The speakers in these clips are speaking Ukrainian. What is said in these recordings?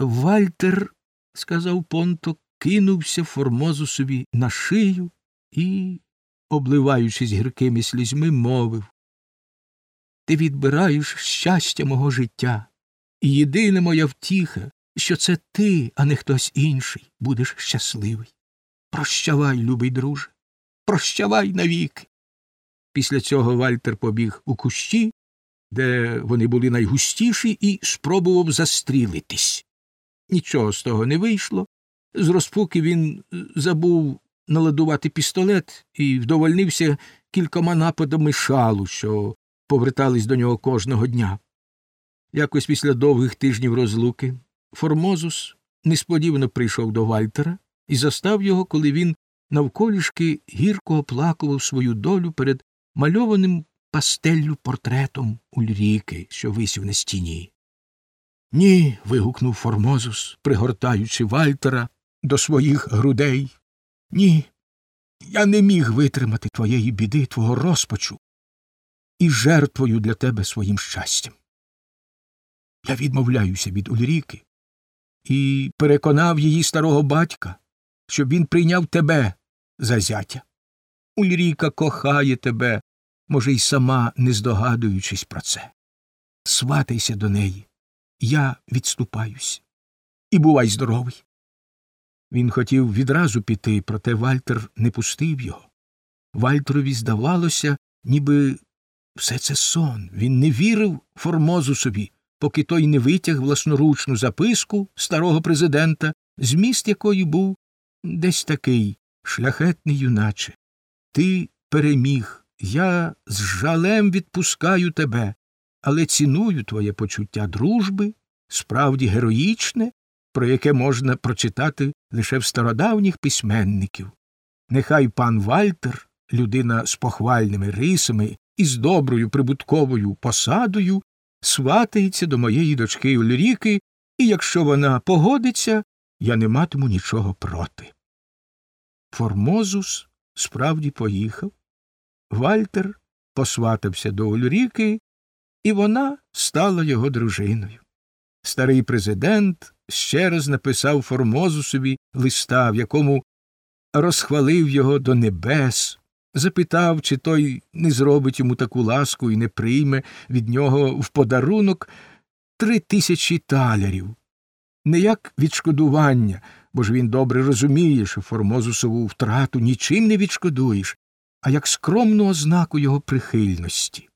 Вальтер, сказав Понто, кинувся Формозусові на шию і, обливаючись гіркими слізьми, мовив Ти відбираєш щастя мого життя, і єдина моя втіха, що це ти, а не хтось інший, будеш щасливий. Прощавай, любий друже, прощавай навіки. Після цього Вальтер побіг у кущі, де вони були найгустіші, і спробував застрілитись. Нічого з того не вийшло. З розпуки він е, забув наладувати пістолет і вдовольнився кількома нападами шалу, що повертались до нього кожного дня. Якось після довгих тижнів розлуки Формозус несподівано прийшов до Вальтера і застав його, коли він навколішки гірко оплакував свою долю перед мальованим пастеллю портретом Ульріки, що висів на стіні. Ні. вигукнув Формозус, пригортаючи Вальтера до своїх грудей. Ні. Я не міг витримати твоєї біди, твого розпачу і жертвою для тебе своїм щастям. Я відмовляюся від Ульріки і переконав її старого батька, щоб він прийняв тебе за зятя. Ульріка кохає тебе, може, й сама не здогадуючись про це. Сватайся до неї. Я відступаюсь. І бувай здоровий. Він хотів відразу піти, проте Вальтер не пустив його. Вальтерові здавалося, ніби все це сон. Він не вірив Формозусові, поки той не витяг власноручну записку старого президента, зміст якої був десь такий шляхетний юначе. Ти переміг, я з жалем відпускаю тебе, але ціную твоє почуття дружби, справді героїчне, про яке можна прочитати лише в стародавніх письменників. Нехай пан Вальтер, людина з похвальними рисами і з доброю прибутковою посадою, сватається до моєї дочки Ульріки, і якщо вона погодиться, я не матиму нічого проти. Формозус справді поїхав. Вальтер посватався до Ульріки, і вона стала його дружиною. Старий президент ще раз написав Формозусові листа, в якому розхвалив його до небес, запитав, чи той не зробить йому таку ласку і не прийме від нього в подарунок три тисячі талярів. Не як відшкодування, бо ж він добре розуміє, що Формозусову втрату нічим не відшкодуєш, а як скромну ознаку його прихильності.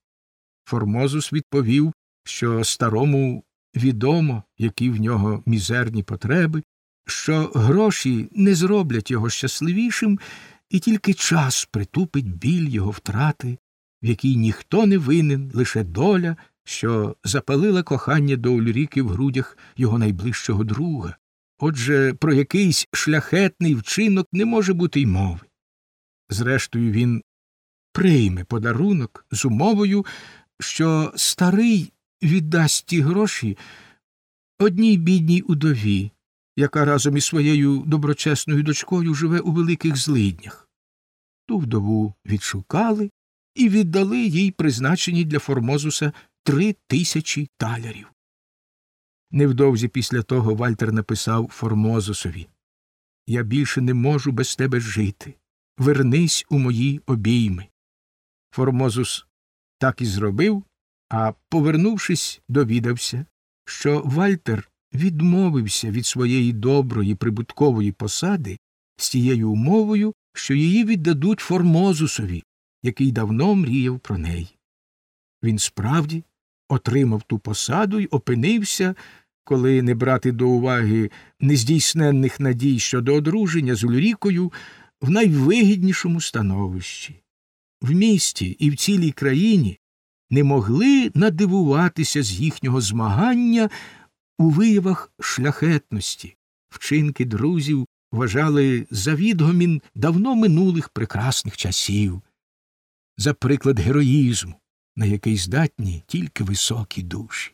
Формозус відповів, що старому відомо, які в нього мізерні потреби, що гроші не зроблять його щасливішим, і тільки час притупить біль його втрати, в якій ніхто не винен, лише доля, що запалила кохання до Ульріки в грудях його найближчого друга. Отже, про якийсь шляхетний вчинок не може бути й мови. Зрештою, він прийме подарунок з умовою, що старий віддасть ті гроші одній бідній удові, яка разом із своєю доброчесною дочкою живе у великих злиднях. Ту вдову відшукали і віддали їй призначені для Формозуса три тисячі талярів. Невдовзі після того Вальтер написав Формозусові Я більше не можу без тебе жити. Вернись у мої обійми. Формозус так і зробив, а, повернувшись, довідався, що Вальтер відмовився від своєї доброї прибуткової посади з тією умовою, що її віддадуть Формозусові, який давно мріяв про неї. Він справді отримав ту посаду й опинився, коли не брати до уваги нездійсненних надій щодо одруження з Ульрікою, в найвигіднішому становищі. В місті і в цілій країні не могли надивуватися з їхнього змагання у виявах шляхетності, вчинки друзів вважали за відгомін давно минулих прекрасних часів, за приклад героїзму, на який здатні тільки високі душі.